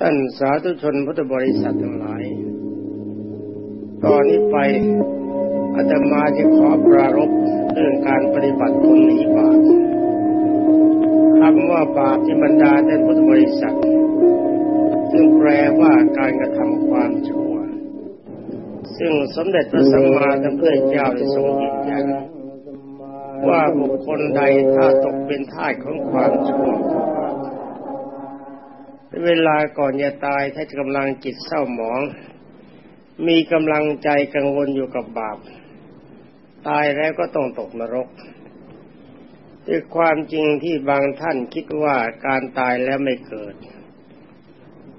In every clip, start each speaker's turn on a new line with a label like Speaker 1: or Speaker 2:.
Speaker 1: ท่านสาธุชนพุทธบริษัททั้งหลาย ตอนนี้ไปอาตมาจะขอปรารบเรื่องการปฏิบัติคนหนีบาปคำว่าบาปที่บรรดาท่านพุทธบริษัท ซึ่งแปลว่าการกระทำความชั่ว ซึ่งสมเด็จพระสัมมาสัมพุทธเจ้าได้ทรงยืนยันว่าบุคคลใดถ้าตกเป็นทาของความชั่ว เวลาก่อนจะตายถ้ากำลังจิตเศร้าหมอง มีกำลังใจกังวลอยู่กับบาป ตายแล้วก็ต้องตกนรกด้วยความจริงที่บางท่านคิดว่าการตายแล้วไม่เกิด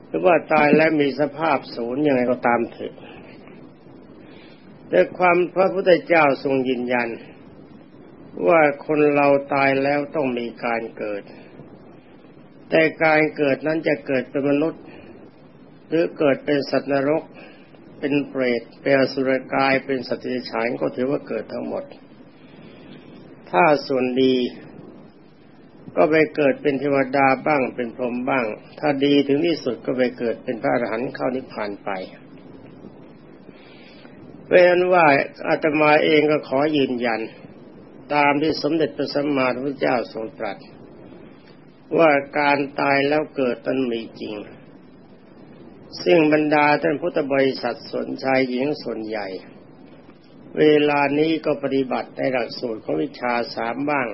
Speaker 1: หรือว่าตายแล้วมีสภาพศูนย์ยังไงก็ตามเถอะแต่ความพระพุทธเจ้าทรงยืนยัน ว่าคนเราตายแล้วต้องมีการเกิด แต่การเกิดนั้นจะเกิดเป็นมนุษย์ หรือเกิดเป็นสัตว์นรก เป็นเปรตเป็นอสุรกายเป็นสัตว์ดิฉานก็ถือว่าเกิดทั้งหมด ถ้าส่วนดีก็ไปเกิดเป็นเทวดาบ้างเป็นพรหมบ้าง ถ้าดีถึงที่สุดก็ไปเกิดเป็นพระอรหันต์เข้านิพพานไปเป็นว่าอาตมาเองก็ขอยืนยัน ตามที่สมเด็จพระสัมมาสัมพุทธเจ้าทรงตรัส ว่าการตายแล้วเกิดนั้นมีจริง ซึ่งบรรดาท่านพุทธบริษัทสนชายหญิงส่วนใหญ่ เวลานี้ก็ปฏิบัติในหลักสูตรของวิชาสามบ้าง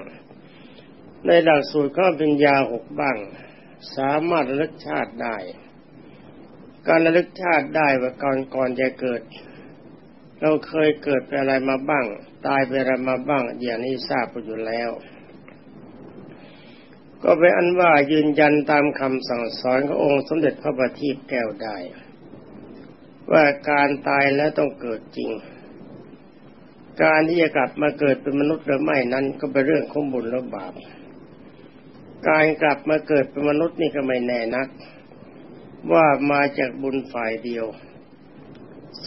Speaker 1: ในหลักสูตรข้อปัญญาหกบ้าง สามารถระลึกชาติได้ การระลึกชาติได้ว่าก่อนก่อนจะเกิด เราเคยเกิดไปอะไรมาบ้าง ตายไปอะไรมาบ้าง อย่างนี้ทราบไปอยู่แล้ว ก็เป็นอันว่ายืนยันตามคำสั่งสอนขององค์สมเด็จพระบัณฑิตแก้วได้ ว่าการตายแล้วต้องเกิดจริง การที่จะกลับมาเกิดเป็นมนุษย์หรือไม่นั้นก็เป็นเรื่องของบุญและบาป การกลับมาเกิดเป็นมนุษย์นี่ก็ไม่แน่นัก ว่ามาจากบุญฝ่ายเดียว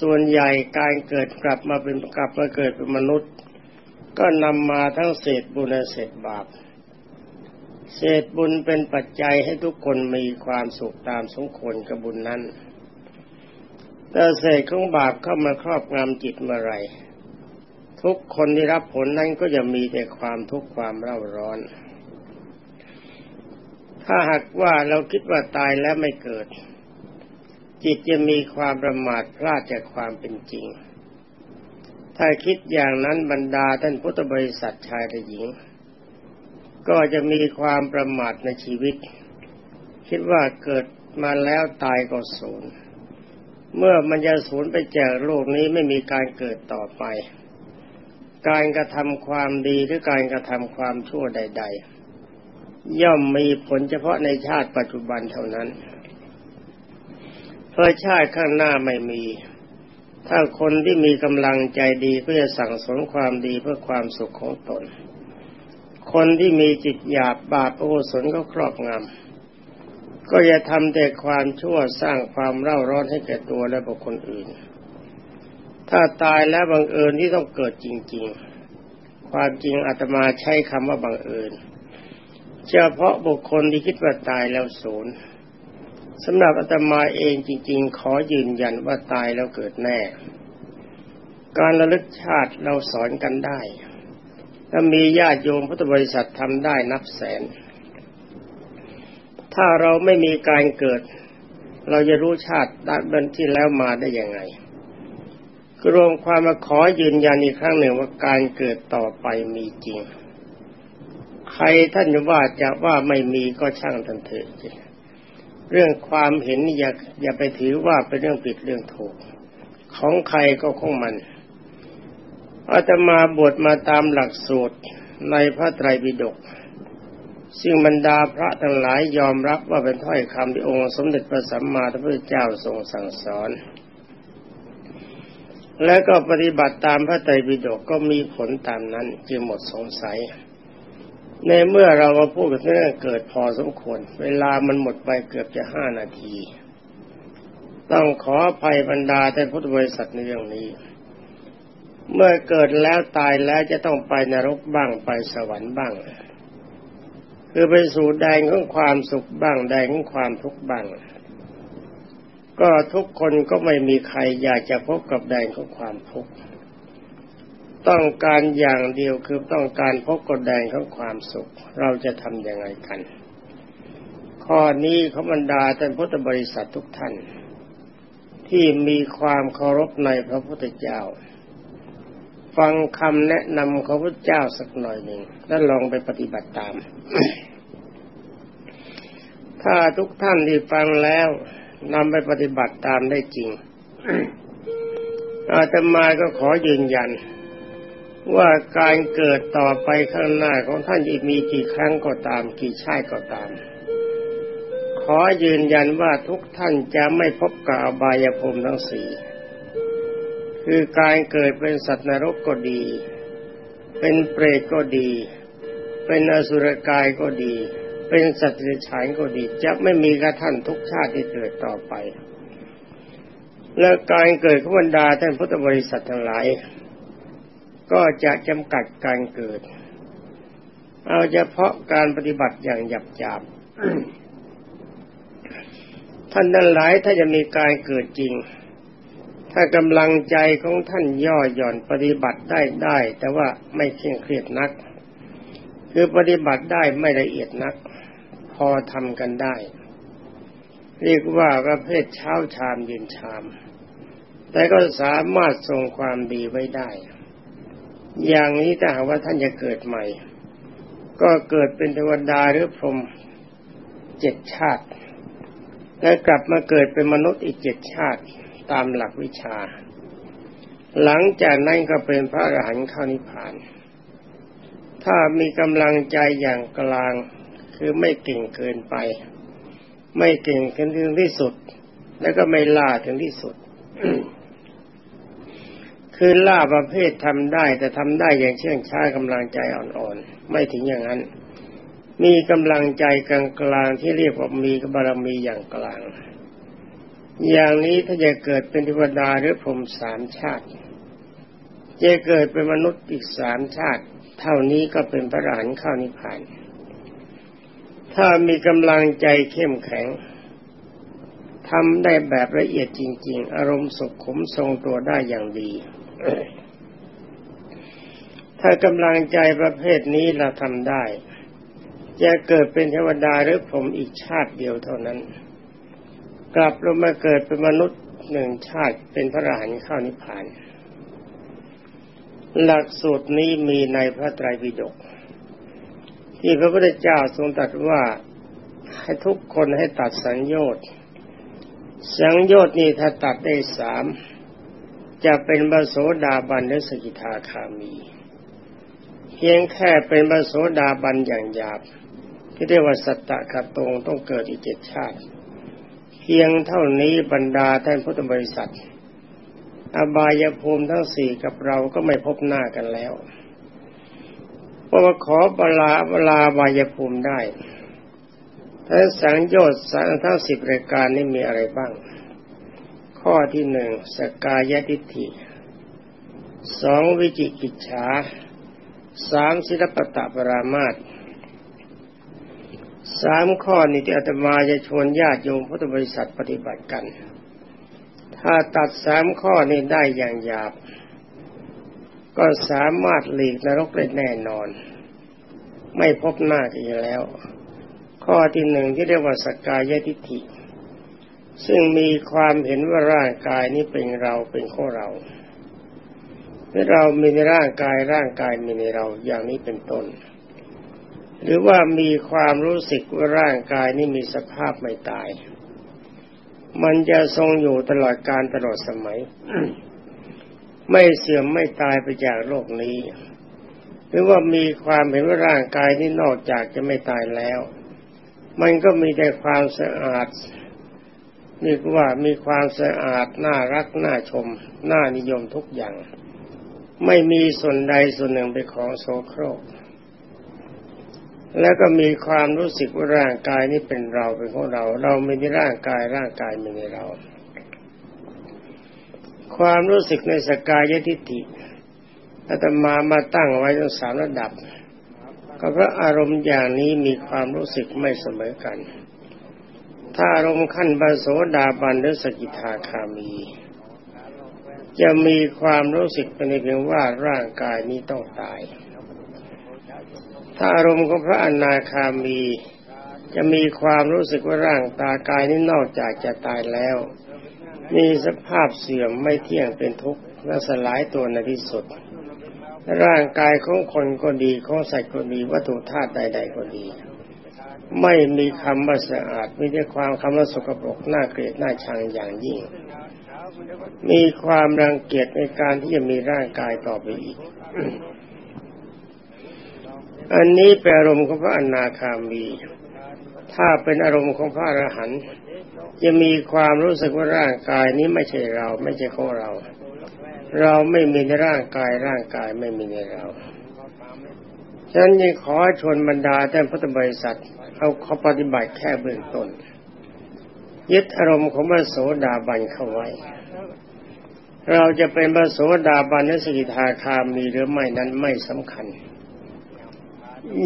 Speaker 1: ส่วนใหญ่การเกิดกลับมาเป็นกลับมาเกิดเป็นมนุษย์ ก็นำมาทั้งเศษบุญและเศษบาป เศษบุญเป็นปัจจัยให้ทุกคนมีความสุขตามสมควรกับบุญนั้น แต่เศษของบาปเข้ามาครอบงำจิตเมื่อไรทุกคนที่รับผลนั้นก็จะมีแต่ความทุกข์ความเร่าร้อน ถ้าหากว่าเราคิดว่าตายแล้วไม่เกิด จิตจะมีความประมาทพลาดจากความเป็นจริง ถ้าคิดอย่างนั้นบรรดาท่านพุทธบริษัทชายและหญิง ก็จะมีความประมาทในชีวิต คิดว่าเกิดมาแล้วตายก็สูญเมื่อมันจะสูญไปจากโลกนี้ไม่มีการเกิดต่อไป การกระทำความดีหรือการกระทำความชั่วใด ๆ ย่อมมีผลเฉพาะในชาติปัจจุบันเท่านั้นเพราะชาติข้างหน้าไม่มี ถ้าคนที่มีกำลังใจดีก็จะสั่งสมความดีเพื่อความสุขของตน คนที่มีจิตหยาบบาปโอสนก็ครอบงำก็จะทำแต่ความชั่วสร้างความเร่าร้อนให้แก่ตัวและบุคคลอื่น ถ้าตายแล้วบังเอิญที่ต้องเกิดจริง ๆ ความจริงอาตมาใช้คำว่าบังเอิญเฉพาะบุคคลที่คิดว่าตายแล้วสูญสำหรับอาตมาเองจริง ๆ ขอยืนยันว่าตายแล้วเกิดแน่ การระลึกชาติเราสอนกันได้ ถ้ามีญาติโยมพุทธบริษัททำได้นับแสน ถ้าเราไม่มีการเกิด เราจะรู้ชาติด้านที่แล้วมาได้ยังไงกรวมความมาขอยืนยันอีกครั้งหนึ่งว่าการเกิดต่อไปมีจริง ใครท่านว่าจะว่าไม่มีก็ช่างทันเถิดเรื่องความเห็นอย่าอย่าไปถือว่าเป็นเรื่องผิดเรื่องถูก ของใครก็ของมัน อาตมาบวชมาตามหลักสูตรในพระไตรปิฎกซึ่งบรรดาพระทั้งหลายยอมรับว่าเป็นถ้อยคำที่องค์สมเด็จพระสัมมาสัมพุทธเจ้าทรงสั่งสอน และก็ปฏิบัติตามพระไตรปิฎกก็มีผลตามนั้นจึงหมดสงสัย ในเมื่อเรามาพูดกันเรื่องเกิดพอสมควร เวลามันหมดไปเกือบจะห้านาที ต้องขออภัยบรรดาแต่พุทธบริษัทในเรื่องนี้ เมื่อเกิดแล้วตายแล้วจะต้องไปนรกบ้างไปสวรรค์บ้าง คือไปสู่แดงของความสุขบ้างแดงของความทุกข์บ้าง ก็ทุกคนก็ไม่มีใครอยากจะพบกับแดนของความทุกข์ต้องการอย่างเดียวคือต้องการพบกับแดนของความสุข เราจะทำยังไงกัน ข้อนี้เขาบรรดาท่านพุทธบริษัททุกท่าน ที่มีความเคารพในพระพุทธเจ้า ฟังคำแนะนำของพระเจ้าสักหน่อยหนึ่งแล้วลองไปปฏิบัติตาม ถ้าทุกท่านที่ฟังแล้วนำไปปฏิบัติตามได้จริง อาตมาก็ขอยืนยัน ว่าการเกิดต่อไปข้างหน้าของท่านจะมีกี่ครั้งก็ตาม กี่ชาติก็ตาม ขอยืนยันว่าทุกท่านจะไม่พบกับอบายภูมิทั้งสี่ คือการเกิดเป็นสัตว์นรกก็ดี เป็นเปรตก็ดี เป็นอสุรกายก็ดี เป็นสัตว์เดรัจฉานก็ดี จะไม่มีกระท่านทุกชาติที่เกิดต่อไป และการเกิดขบรรดาท่านพุทธบริษัททั้งหลาย ก็จะจำกัดการเกิด เอาเฉพาะการปฏิบัติอย่างหยับจับท่านนั้นหลายถ้าจะมีการเกิดจริง ถ้ากำลังใจของท่านย่อหย่อนปฏิบัติได้ได้ แต่ว่าไม่เคร่งเครียดนัก คือปฏิบัติได้ไม่ละเอียดนัก พอทำกันได้ เรียกว่าประเภทเช้าชามเย็นชาม แต่ก็สามารถทรงความดีไว้ได้ อย่างนี้ถ้าหากว่าท่านจะเกิดใหม่ ก็เกิดเป็นเทวดาหรือพรหมเจ็ดชาติ แล้วกลับมาเกิดเป็นมนุษย์อีกเจ็ดชาติ ตามหลักวิชา หลังจากนั้นก็เป็นพระอรหันต์เข้านิพพาน ถ้ามีกำลังใจอย่างกลางคือไม่เก่งเกินไป ไม่เก่งถึงที่สุด แล้วก็ไม่ล่าถึงที่สุด คือล่าประเภททำได้ แต่ทำได้อย่างเชื่องช้ากำลังใจอ่อนๆ ไม่ถึงอย่างนั้น มีกำลังใจกลางๆที่เรียกว่ามีบารมีอย่างกลาง อย่างนี้ถ้าจะเกิดเป็นเทวดาหรือพรหมสามชาติ จะเกิดเป็นมนุษย์อีกสามชาติ เท่านี้ก็เป็นพระอรหันต์เข้านิพพาน ถ้ามีกำลังใจเข้มแข็งทำได้แบบละเอียดจริง ๆ อารมณ์สุขขมทรงตัวได้อย่างดี ถ้ากำลังใจประเภทนี้เราทำได้ จะเกิดเป็นเทวดาหรือผมอีกชาติเดียวเท่านั้น กลับลงมาเกิดเป็นมนุษย์หนึ่งชาติเป็นพระอรหันต์เข้านิพพาน หลักสูตรนี้มีในพระไตรปิฎกที่พระพุทธเจ้าทรงตรัสว่าให้ทุกคนให้ตัดสังโยชน์สังโยชน์นี่ถ้าตัดได้สามจะเป็นบโสดาบันหรือสกิทาคามี เพียงแค่เป็นบโสดาบันอย่างหยาบที่เรียกว่าสัตตะขัตงต้องเกิดอีกเจ็ดชาติ พียงเท่านี้บรรดาท่านพุทธบริษัท อบายภูมิทั้งสี่กับเราก็ไม่พบหน้ากันแล้วพราะว่าขอบลาบลาบายภูมิได้ทั้งสังโยชน์สังทั้งสิบรายการนี้มีอะไรบ้าง ข้อที่หนึ่งสกายทิฏฐิสองวิจิกิจฉาสามศิลปตะปรามาต สามข้อนี้ที่อาตมาจะชวนญาติโยมพุทธบริษัทปฏิบัติกัน ถ้าตัดสามข้อนี้ได้อย่างหยาบ ก็สามารถหลีกนรกได้แน่นอน ไม่พบหน้าอีกแล้ว ข้อที่หนึ่งที่เรียกว่าสกายทิฏฐิ ซึ่งมีความเห็นว่าร่างกายนี้เป็นเราเป็นของเราเรามีในร่างกายร่างกายมีในเราอย่างนี้เป็นต้น หรือว่ามีความรู้สึกว่าร่างกายนี้มีสภาพไม่ตาย มันจะทรงอยู่ตลอดการตลอดสมัย ไม่เสื่อมไม่ตายไปจากโลกนี้ หรือว่ามีความเห็นว่าร่างกายนี้นอกจากจะไม่ตายแล้ว มันก็มีแต่ความสะอาดนี่ว่ามีความสะอาดน่ารักน่าชม น่านิยมทุกอย่าง ไม่มีส่วนใดส่วนหนึ่งเป็นของโสโครก แล้วก็มีความรู้สึกว่าร่างกายนี้เป็นเราเป็นของเรา เราไม่ในร่างกายร่างกายไม่ในเรา ความรู้สึกในสกายทิฏฐิอาตมามาตั้งไว้ทั้งสามระดับ ก็เพราะอารมณ์อย่างนี้มีความรู้สึกไม่เสมอกัน ถ้าอารมณ์ขั้นบาโสดาบันหรือสกิทาคามี จะมีความรู้สึกเป็นเพียงว่าร่างกายนี้ต้องตาย ถ้าอารมณ์ของพระอนาคามี จะมีความรู้สึกว่าร่างตากายนี้นอกจากจะตายแล้ว มีสภาพเสื่อมไม่เที่ยงเป็นทุกข์และสลายตัวในที่สุด ร่างกายของคนก็ดีของสัตว์ก็ดีวัตถุธาตุใด ๆก็ดี ไม่มีคำว่าสะอาดมีแต่ความคำว่าสกปรกน่าเกลียดน่าชังอย่างยิ่ง มีความรังเกียจในการที่จะมีร่างกายต่อไปอีก อันนี้เป็นอารมณ์ของพระอนาคามี ถ้าเป็นอารมณ์ของพระอรหันต์จะมีความรู้สึกว่าร่างกายนี้ไม่ใช่เรา ไม่ใช่ของเรา เราไม่มีในร่างกายร่างกายไม่มีในเราฉะนั้นยังขอชวนบรรดาท่านพุทธบริษัทเอาเขาปฏิบัติแค่เบื้องต้น ยึดอารมณ์ของพระโสดาบันเข้าไว้ เราจะเป็นพระโสดาบันนสกิทาคามีหรือไม่นั้นไม่สำคัญ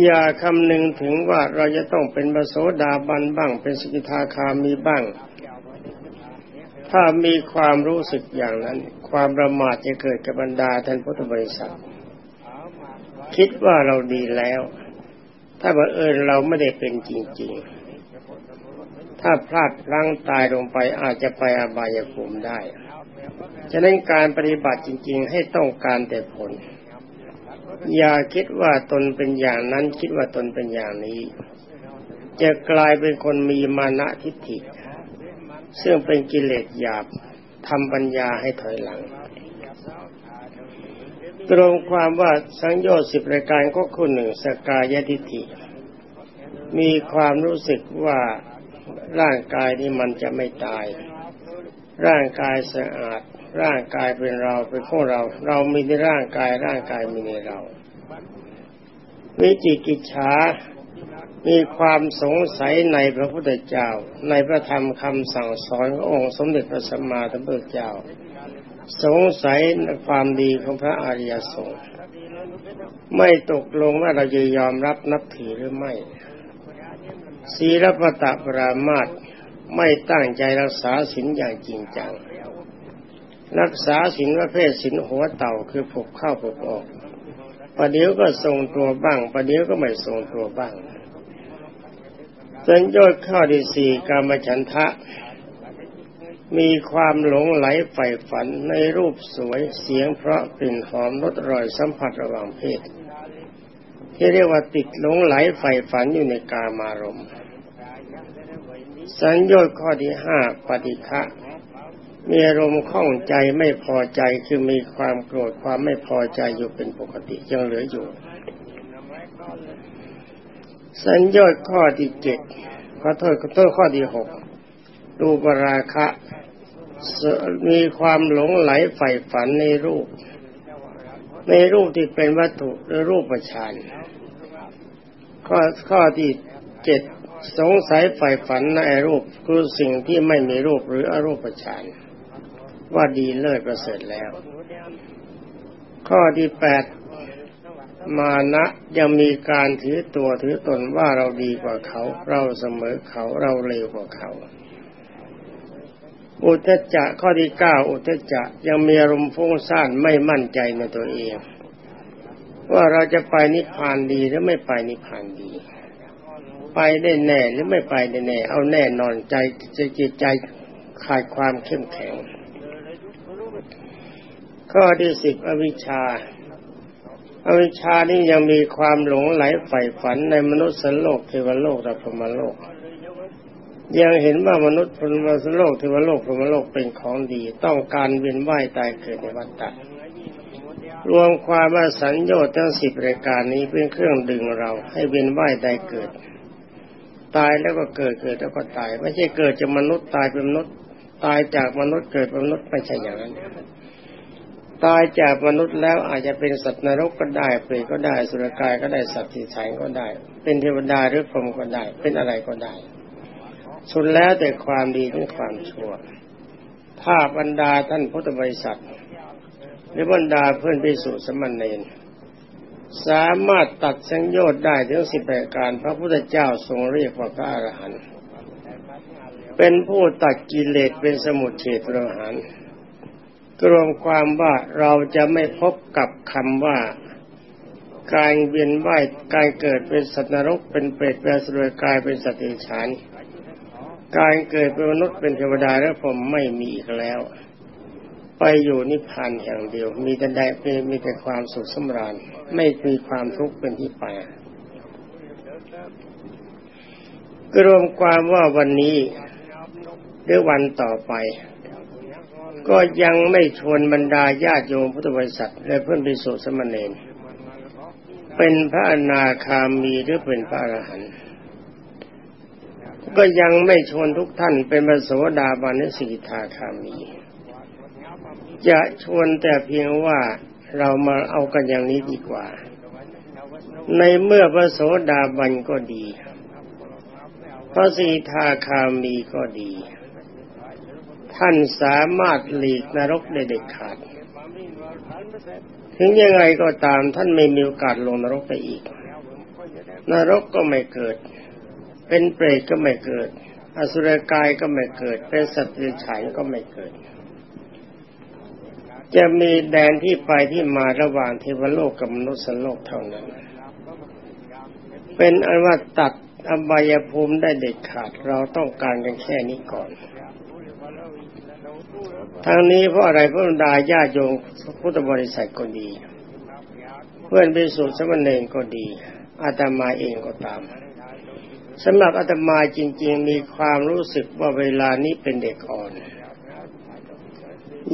Speaker 1: อย่าคำนึงถึงว่าเราจะต้องเป็นพระโสดาบันบ้าง เป็นสกิทาคามีบ้าง ถ้ามีความรู้สึกอย่างนั้น ความประมาทจะเกิดกับบรรดาท่านพุทธบริษัท คิดว่าเราดีแล้ว ถ้าบังเอิญเราไม่ได้เป็นจริง ๆ ถ้าพลาดพลั้งตายลงไปอาจจะไปอบายภูมิได้ ฉะนั้นการปฏิบัติจริง ๆ ให้ต้องการแต่ผล อย่าคิดว่าตนเป็นอย่างนั้นคิดว่าตนเป็นอย่างนี้ จะกลายเป็นคนมีมานะทิฏฐิ ซึ่งเป็นกิเลสหยาบทำปัญญาให้ถอยหลัง ตรงความว่าสังโยชน์สิบรายการก็คุณหนึ่งสกายทิฏฐิ มีความรู้สึกว่าร่างกายนี้มันจะไม่ตาย ร่างกายสะอาด ร่างกายเป็นเราเป็นของเรา เรามีในร่างกายร่างกายมีในเรา วิจิกิจฉามีความสงสัยในพระพุทธเจ้า ในพระธรรมคำสั่งสอนขององค์สมเด็จพระสัมมาสัมพุทธเจ้า สงสัยในความดีของพระอริยสงฆ์ไม่ตกลงว่าเราจะยอมรับนับถือหรือไม่ศีลปตะปรามาตไม่ตั้งใจรักษาศีลอย่างจริงจัง รักษาศีลประเภทศีลหัวเต่าคือผกเข้าผกออกประเดี๋ยวก็ทรงตัวบ้างประเดี๋ยวก็ไม่ทรงตัวบ้างสัญญาข้อที่สี่กามฉันทะ มีความหลงไหลใฝ่ฝันในรูปสวยเสียงเพราะกลิ่นหอมรสอร่อยสัมผัสระหว่างเพศ ที่เรียกว่าติดหลงไหลใฝ่ฝันอยู่ในกามารมณ์สัญญาข้อที่ห้าปฏิฆะ มีอารมณ์ข้องใจไม่พอใจคือมีความโกรธความไม่พอใจอยู่เป็นปกติยังเหลืออยู่ สัญญาข้อที่เจ็ดขอโทษขอโทษข้อที่หกดูปราคะ มีความหลงไหลใฝ่ฝันในรูป ในรูปที่เป็นวัตถุหรือรูปประชานข้อข้อที่เจ็ดสงสัยใฝ่ฝันในรูปคือสิ่งที่ไม่มีรูปหรืออรูปฌาน ว่าดีเลิศประเสริฐแล้ว ข้อที่แปดมานะยังมีการถือตัวถือตนว่าเราดีกว่าเขา เราเสมอเขาเราเร็วกว่าเขา อุทจจะข้อที่เก้าอุทจจะยังมีอารมณ์ฟุ้งซ่านไม่มั่นใจในตัวเอง ว่าเราจะไปนิพพานดีหรือไม่ไปนิพพานดี ไปได้แน่หรือไม่ไปได้แน่ เอาแน่นอนใจจิตใจขาดความเข้มแข็ง ข้อที่สิบอวิชชา อวิชชานี่ยังมีความหลงไหลใฝ่ฝันในมนุษย์สโลกเทวโลกและพรหมโลก ยังเห็นว่ามนุษย์พรหมโลกเทวโลกพรหมโลกเป็นของดี ต้องการเวียนว่ายตายเกิดในวัฏฏะรวมความว่าสัญญาทั้งสิบรายการนี้เป็นเครื่องดึงเราให้เวียนว่ายตายเกิด ตายแล้วก็เกิดเกิดแล้วก็ตาย ไม่ใช่เกิดจากมนุษย์ตายเป็นมนุษย์ตายจากมนุษย์เกิดเป็นมนุษย์ไม่ใช่อย่างนั้น ตายจากมนุษย์แล้วอาจจะเป็นสัตว์นรกก็ได้เปรตก็ได้สุรกายก็ได้สัตว์ที่ฉันก็ได้ เป็นเทวดาหรือพรหมก็ได้ เป็นอะไรก็ได้ สุดแล้วแต่ความดีหรือความชั่ว ถ้าบรรดาท่านพุทธบริษัทหรือบรรดาเพื่อนพิสุสมณเณรสามารถตัดสังโยชน์ได้ถึงสิบแปดการ พระพุทธเจ้าทรงเรียกว่าพระอรหันต์เป็นผู้ตัดกิเลสเป็นสมุทเฉตประหาร รวมความว่าเราจะไม่พบกับคำว่า การเวียนว่ายการเกิดเป็นสัตว์นรกเป็นเปรตเป็นสุรกายเป็นสัตว์เดรันการเกิดเป็นมนุษย์เป็นเทวดาและผมไม่มีอีกแล้ว ไปอยู่นิพพานอย่างเดียว มีแต่ได้เป็นมีแต่ความสุขสำราญ ไม่มีความทุกข์เป็นที่ไปกรวมความว่าวันนี้หรือวันต่อไป ก็ยังไม่ชวนบรรดาญาติโยมพุทธบริษัทและเพื่อนภิกษุสมณเณรเป็นพระอนาคามีหรือเป็นพระอรหันต์ก็ยังไม่ชวนทุกท่านเป็นพระโสดาบันและสิกขาคามี จะชวนแต่เพียงว่าเรามาเอากันอย่างนี้ดีกว่า ในเมื่อพระโสดาบันก็ดี พระสีทาคามีก็ดี ท่านสามารถหลีกนรกได้เด็ดขาด ถึงยังไงก็ตามท่านไม่มีโอกาสลงนรกไปอีก นรกก็ไม่เกิด เป็นเปรตก็ไม่เกิด อสุรกายก็ไม่เกิด เป็นสัตว์เดรัจฉานก็ไม่เกิด จะมีแดนที่ไปที่มาระหว่างเทวโลกกับมนุษย์โลกเท่านั้น เป็นอันว่าตัดอบายภูมิได้เด็ดขาดเราต้องการกันแค่นี้ก่อน ทางนี้เพราะอะไรพราะดาญาโยงพุทธบริษัทก็ดี เพื่อนไปสู่สมณเณรก็ดีอาตมาเองก็ตามสำหรับอาตมาจริง ๆ มีความรู้สึกว่าเวลานี้เป็นเด็กอ่อน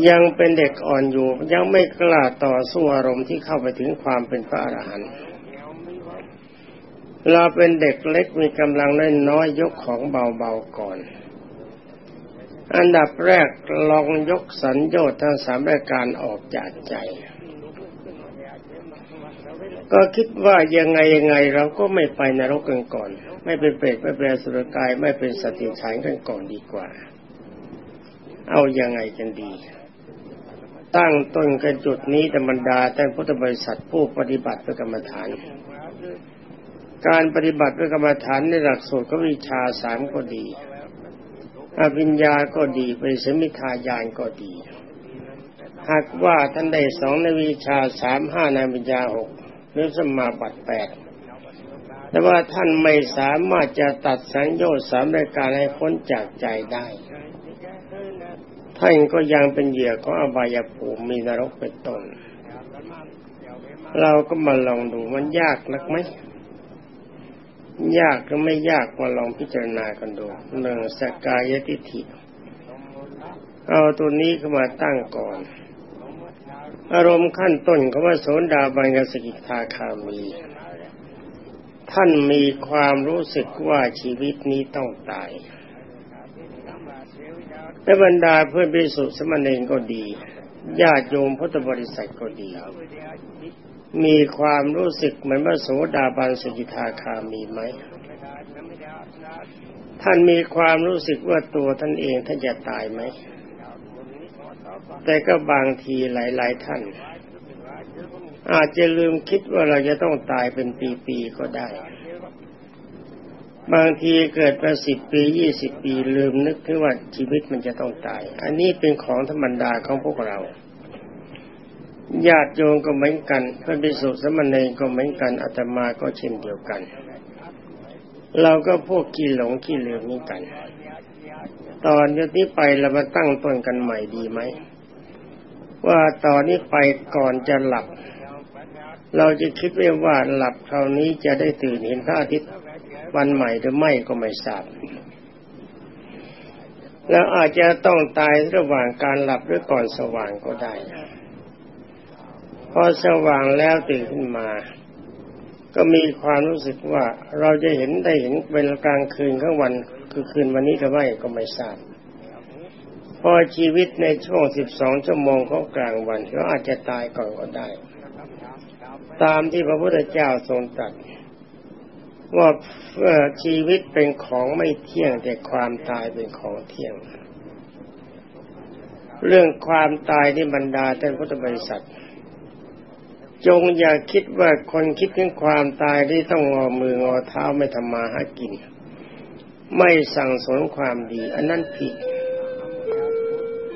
Speaker 1: ยังเป็นเด็กอ่อนอยู่ ยังไม่กล้าต่อสู้อารมณ์ที่เข้าไปถึงความเป็นพระอรหันต์เราเป็นเด็กเล็กมีกำลังเล่นน้อยยกของเบาๆก่อน อันดับแรกลองยกสัญญาทั้งสามรายการออกจากใจ ก็คิดว่ายังไงยังไงเราก็ไม่ไปนรกกันก่อน ไม่เป็นเปรตไม่เป็นสุรกายไม่เป็นสติฉายกันก่อนดีกว่า เอายังไงกันดี ตั้งต้นกันจุดนี้ธรรมดาแต่พุทธบริษัทผู้ปฏิบัติเป็นกรรมฐานการปฏิบัติด้วยกรรมฐานในหลักสูตรก็วิชาสามก็ดี อภิญญาก็ดีไปสมิทายานก็ดี หากว่าท่านได้สองนวิชาสามห้าในปัญญาหกหรือสมาบัติแปดแต่ว่าท่านไม่สามารถจะตัดสังโยชน์สามรายการให้พ้นจากใจได้ ท่านก็ยังเป็นเหยื่อของอบายภูมิมีนรกเป็นต้น เราก็มาลองดูมันยากนักไหม ยากก็ไม่ยากมาลองพิจารณากันดูหนึ่งสกายทิฏฐิ เอาตัวนี้เข้ามาตั้งก่อน อารมณ์ขั้นต้นเขาว่าโสดาบันกสกิทาคามี ท่านมีความรู้สึกว่าชีวิตนี้ต้องตายและบรรดาเพื่อนพิสุสมณเณรก็ดีญาติโยมพุทธบริษัทก็ดี มีความรู้สึกเหมือนพระโสดาบันสกิทาคามีไหม ท่านมีความรู้สึกว่าตัวท่านเองท่านจะตายไหม แต่ก็บางทีหลาย ๆ ท่าน อาจจะลืมคิดว่าเราจะต้องตายเป็นปีๆก็ได้ บางทีเกิดมาสิบปียี่สิบปีลืมนึกถึงว่าชีวิตมันจะต้องตาย อันนี้เป็นของธรรมดาของพวกเรา ญาติโยมก็เหมือนกันพระภิกษุสมณีก็เหมือนกันอาตมาก็เช่นเดียวกัน เราก็พวกขี้หลงขี้ลืมนี่กัน ตอนนี้ไปเรามาตั้งต้นกันใหม่ดีไหมว่าตอนนี้ไปก่อนจะหลับ เราจะคิดไว้ว่าหลับคราวนี้จะได้ตื่นเห็นพระอาทิตย์วันใหม่หรือไม่ก็ไม่ทราบแล้วอาจจะต้องตายระหว่างการหลับหรือก่อนสว่างก็ได้ อสว่างแล้วตื่นขึ้นมา ก็มีความรู้สึกว่าเราจะเห็นได้เห็นเป็นกลางคืนข้างวันคือคืนวันนี้หรือไม่ก็ไม่ทราบพอชีวิตในช่วงสิบสองชั่วโมงของกลางวันก็อาจจะตายก่อนก็ได้ ตามที่พระพุทธเจ้าทรงตรัสว่าชีวิตเป็นของไม่เที่ยงแต่ความตายเป็นของเที่ยง เรื่องความตายที่บรรดาท่านพุทธบริษัท จงอย่าคิดว่าคนคิดถึงความตายที่ต้องงอมืองอเท้าไม่ทำมาหากิน ไม่สั่งสมความดี อันนั้นผิด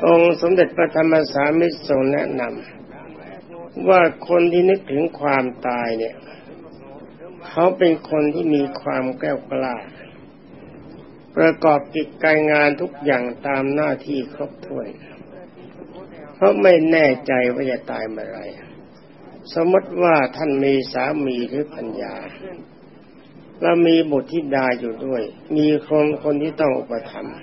Speaker 1: องค์สมเด็จพระธรรมสามิตรทรงแนะนำว่าคนที่นึกถึงความตายเนี่ย เขาเป็นคนที่มีความแก้วกล้าประกอบกิจการงานทุกอย่างตามหน้าที่ครบถ้วนเพราะไม่แน่ใจว่าจะตายเมื่อไร สมมติว่าท่านมีสามีหรือพัญญาเรามีบุตรธิดาอยู่ด้วย มีคนคนที่ต้องอุปถัมภ์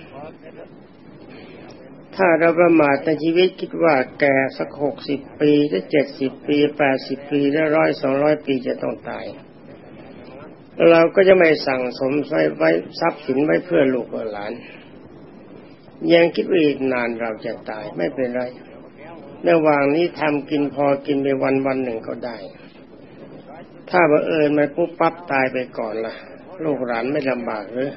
Speaker 1: ถ้าเราประมาทในชีวิตคิดว่าแก่สักหกสิบปีหรือเจ็ดสิบปีแปดสิบปีหรือร้อยสองร้อยปีจะต้องตาย เราก็จะไม่สั่งสมไว้ไว้ทรัพย์สินไว้เพื่อลูกหลาน ยังคิดว่าอีกนานเราจะตายไม่เป็นไร ระหว่างนี้ทำกินพอกินไปวันวันหนึ่งก็ได้ ถ้าบังเอิญมันปุ๊บปั๊บตายไปก่อนละ่ะ ลูกหลานไม่ลำบากหรือ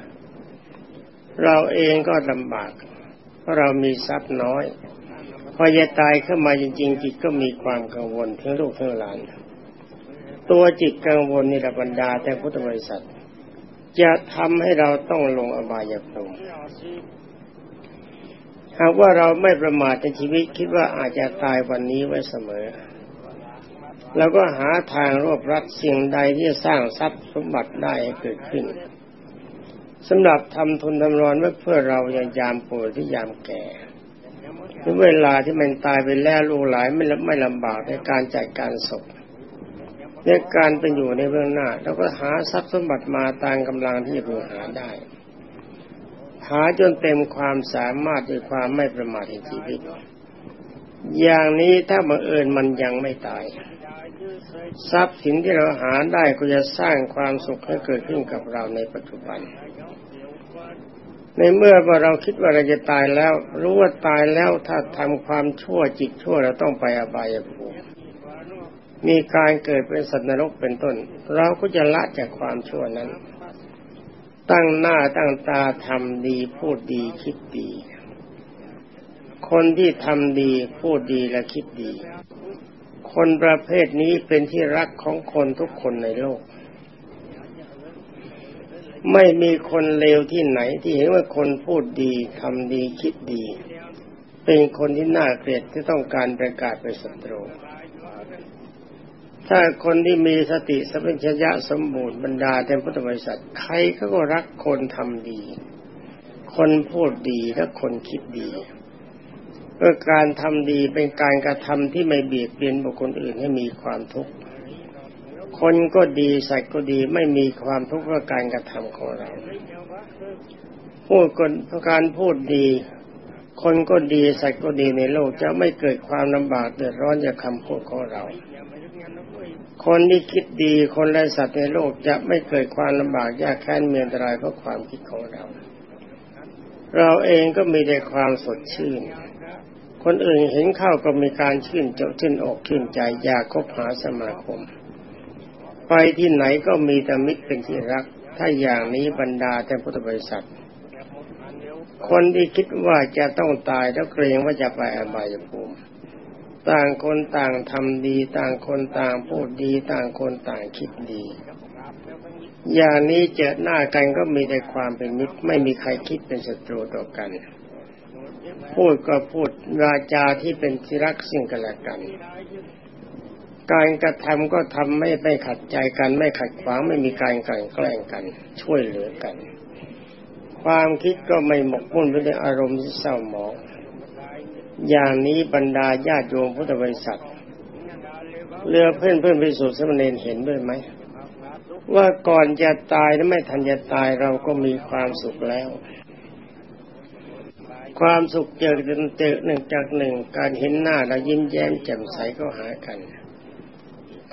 Speaker 1: เราเองก็ลำบาก เพราะเรามีทรัพย์น้อย พอจะตายขึ้นมาจริงๆจิตก็มีความกังวลถึงลูกถึงหลาน ตัวจิตกังวลนี่ระบรรดาแต่พุทธบริษัท จะทำให้เราต้องลงอบายภูมิ หากว่าเราไม่ประมาทในชีวิตคิดว่าอาจจะตายวันนี้ไว้เสมอเราก็หาทางรวบรัดสิ่งใดที่จะสร้างทรัพย์สมบัติได้เกิดขึ้นสำหรับทำทุนทำรอนไว้เพื่อเราอย่างยามป่วยที่ยามแก่ถึงเวลาที่มันตายไปแล้วลูกหลายไม่ไม่ลำบากในการจัดการศพในการเป็นอยู่ในเบื้องหน้าเราก็หาทรัพย์สมบัติมาตามกำลังที่จะหาได้ หาจนเต็มความสามารถด้วยความไม่ประมาทในชีวิต อย่างนี้ถ้าบังเอิญมันยังไม่ตาย ทรัพย์สินที่เราหาได้ก็จะสร้างความสุขให้เกิดขึ้นกับเราในปัจจุบัน ในเมื่อว่าเราคิดว่าเราจะตายแล้ว รู้ว่าตายแล้วถ้าทำความชั่วจิตชั่วเราต้องไปอบายภูมิมีการเกิดเป็นสัตว์นรกเป็นต้น เราก็จะละจากความชั่วนั้น ตั้งหน้าตั้งตาทำดีพูดดีคิดดี คนที่ทำดีพูดดีและคิดดี คนประเภทนี้เป็นที่รักของคนทุกคนในโลก ไม่มีคนเลวที่ไหนที่เห็นว่าคนพูดดีทำดีคิดดี เป็นคนที่น่าเกลียดที่ต้องการประกาศเป็นศัตรู ถ้าคนที่มีสติสัมปชัญญะสมบูรณ์บรรดาเต็มพุทธบริษัทใครเขาก็รักคนทำดี คนพูดดีและคนคิดดีเพื่อการทำดีเป็นการกระทำที่ไม่เบียดเบียนบุคคลอื่นให้มีความทุกข์คนก็ดีสัตว์ก็ดีไม่มีความทุกข์เพราะการกระทำของเราพูดคนการพูดดี คนก็ดีสัตว์ก็ดีในโลกจะไม่เกิดความลำบากเดือดร้อนจากคำพูดของเรา คนที่คิดดีคนและสัตว์ในโลกจะไม่เกิดความลำบากยากแค้นเมียนตรายเพราะความคิดของเรา เราเองก็มีแต่ความสดชื่น คนอื่นเห็นเข้าก็มีการชื่นเจ้าชื่นอกชื่นใจอยากคบหาสมาคม ไปที่ไหนก็มีแต่มิตรเป็นที่รัก ถ้าอย่างนี้บรรดาแต่พุทธบริษัท คนที่คิดว่าจะต้องตายแล้วเกรงว่าจะไปอบายภูมิ ต่างคนต่างทำดี ต่างคนต่างพูดดี ต่างคนต่างคิดดี อย่างนี้เจอหน้ากันก็มีแต่ความเป็นมิตรไม่มีใครคิดเป็นศัตรูต่อกัน พูดก็พูดวาจาที่เป็นที่รักซึ่งกันและกัน การกระทำก็ทำไม่ไม่ขัดใจกัน ไม่ขัดขวางไม่มีการกลั่นแกล้งกัน ช่วยเหลือกัน ความคิดก็ไม่หมกมุ่นไปในอารมณ์ที่เศร้าหมอง อย่างนี้บรรดาญาติโยมพุทธบริษัทเรือเพื่อนเพื่อนไปสู่สมณเณรเห็นด้วยไหมว่าก่อนจะตายและไม่ทันจะตายเราก็มีความสุขแล้ว ความสุขเจอกันเจอหนึ่งจากหนึ่งการเห็นหน้าเรายิ้มแย้มแจ่มใสก็หากัน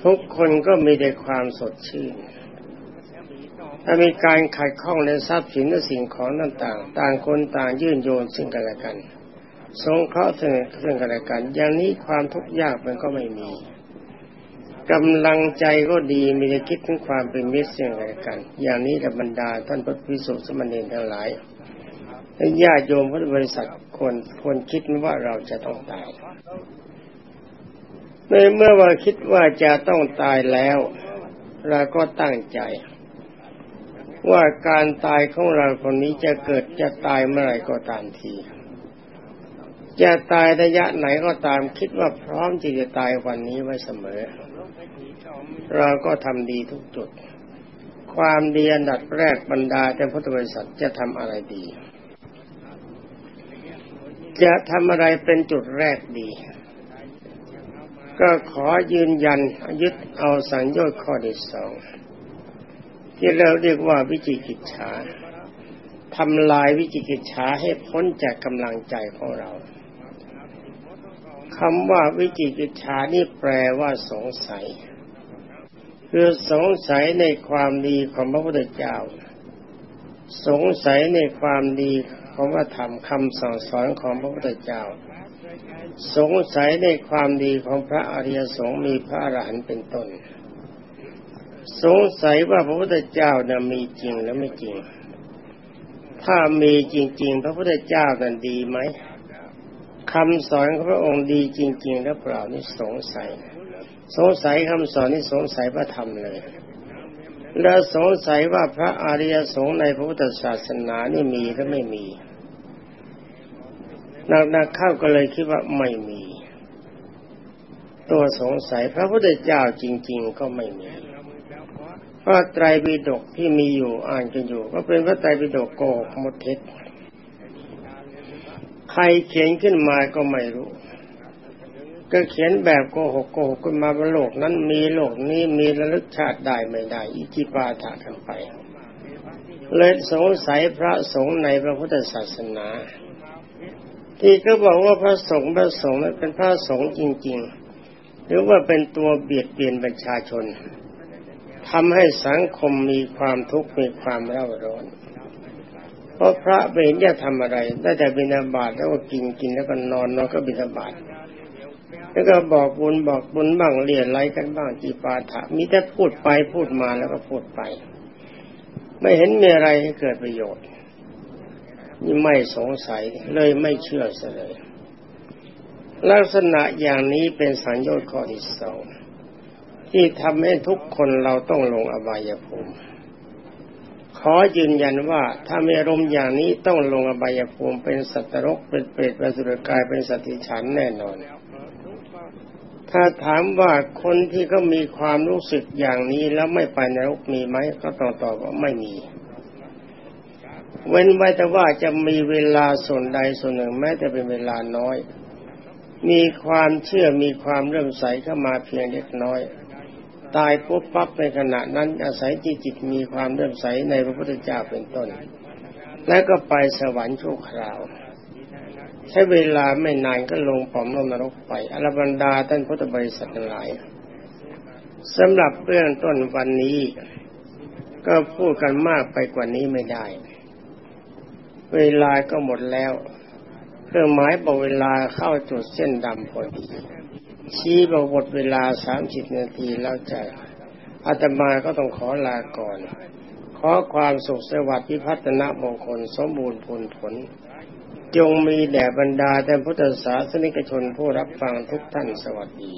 Speaker 1: ทุกคนก็มีแต่ความสดชื่นถ้ามีการขัดข้องในทรัพย์สินและสิ่งของต่างๆ ต่างคนต่างยื่นโยนซึ่งกันและกัน สงเคราะห์ซึ่งซึ่งกันและกัน อย่างนี้ความทุกข์ยากมันก็ไม่มีกำลังใจก็ดีมีแต่คิดถึงความเป็นมิตรซึ่งกันและกัน อย่างนี้ธรรมดาท่านพระพิสุทธิสมณีทั้งหลายญาติโยมพุทธบริษัทควรควรคิดว่าเราจะต้องตายในเมื่อว่าคิดว่าจะต้องตายแล้ว เราก็ตั้งใจ ว่าการตายของเราคนนี้จะเกิดจะตายเมื่อไรก็ตามที จะตายระยะไหนก็ตามคิดว่าพร้อมที่จะตายวันนี้ไว้เสมอ เราก็ทำดีทุกจุด ความดีอันดับแรกบรรดาแต่พุทธบริษัทจะทำอะไรดี จะทำอะไรเป็นจุดแรกดี ก็ขอยืนยันยึดเอาสังโยชน์ข้อที่สองที่เราเรียกว่าวิจิกิจฉาทำลายวิจิกิจฉาให้พ้นจากกำลังใจของเรา คำว่าวิจิกิจฉานี่แปลว่าสงสัย คือสงสัยในความดีของพระพุทธเจ้า สงสัยในความดีของพระธรรมคำสั่งสอนของพระพุทธเจ้า สงสัยในความดีของพระอริยสงฆ์มีพระอรหันต์เป็นต้น สงสัยว่าพระพุทธเจ้านะมีจริงแล้วไม่จริง ถ้ามีจริง ๆ พระพุทธเจ้านั้นดีไหม คำสอนของพระองค์ดีจริง ๆ หรือเปล่านี่สงสัย สงสัยคำสอนนี่สงสัยพระธรรมเลย แล้วสงสัยว่าพระอริยสงฆ์ในพระพุทธศาสนานี่มีหรือไม่มีนักๆเข้าก็เลยคิดว่าไม่มี ตัวสงสัยพระพุทธเจ้าจริง ๆ ก็ไม่มีพระไตรปิฎกที่มีอยู่อ่านกันอยู่ ก็เป็นพระไตรปิฎกโกหกมดเท็จ รเขียนขึ้นมาก็ไม่รู้ ก็เขียนแบบโกหกโกหกขึ้นมาว่าโลกนั้นมีโลกนี้มีระลึกชาติได้ไม่ได้ อิจิปาถะกันไป เลยสงสัยพระสงฆ์ในพระพุทธศาสนา ที่ก็บอกว่าพระสงฆ์พระสงฆ์นั้นเป็นพระสงฆ์จริง ๆ หรือว่าเป็นตัวเบียดเบียนประชาชนทำให้สังคมมีความทุกข์มีความเร่าร้อน เพราะพระไม่เบญจะทำอะไร ได้แต่บิณฑบาตแล้วก็กินกินแล้วก็นอนนอนก็บิณฑบาตแล้วก็บอกบุญบอกบุญบ้างเรียนไรกันบ้างจีปาถะมีแต่พูดไปพูดมาแล้วก็พูดไป ไม่เห็นมีอะไรให้เกิดประโยชน์นี่ไม่สงสัยเลยไม่เชื่อเลย ลักษณะอย่างนี้เป็นสัญญาณข้อที่สองที่ทำให้ทุกคนเราต้องลงอบายภูมิ ขอยืนยันว่าถ้ามีอารมณ์อย่างนี้ต้องลงอบายภูมิเป็นสัตว์รกเป็นเปรตเป็นสุรกายเป็นสติฉันแน่นอน ถ้าถามว่าคนที่ก็มีความรู้สึกอย่างนี้แล้วไม่ไปนรกมีไหมก็ต้องตอบว่าไม่มี เว้นไว้แต่ว่าจะมีเวลาส่วนใดส่วนหนึ่งแม้แต่เป็นเวลาน้อย มีความเชื่อมีความเริ่มใสเข้ามาเพียงเล็กน้อย ตายปุ๊บปั๊บในขณะนั้นอาศัยจิตจิตมีความเริ่มใสในพระพุทธเจ้าเป็นต้น แล้วก็ไปสวรรค์ชั่วคราว ใช้เวลาไม่นานก็ลงปอมลงนรกไปอรบรรดาท่านพุทธบริษัทหลายสำหรับเรื่องต้นวันนี้ ก็พูดกันมากไปกว่านี้ไม่ได้ เวลาก็หมดแล้ว เครื่องหมายบอกเวลาเข้าจุดเส้นดำพอดี ชี้บอกหมดเวลาสามสิบนาทีแล้วใจอาตมาก็ต้องขอลาก่อน ขอความสุขสวัสดิ์พิพัฒนมงคลสมบูรณ์ผลผล จงมีแด่บรรดาแต่พุทธศาสนิกชนผู้รับฟังทุกท่านสวัสดี